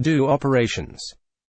Do operations.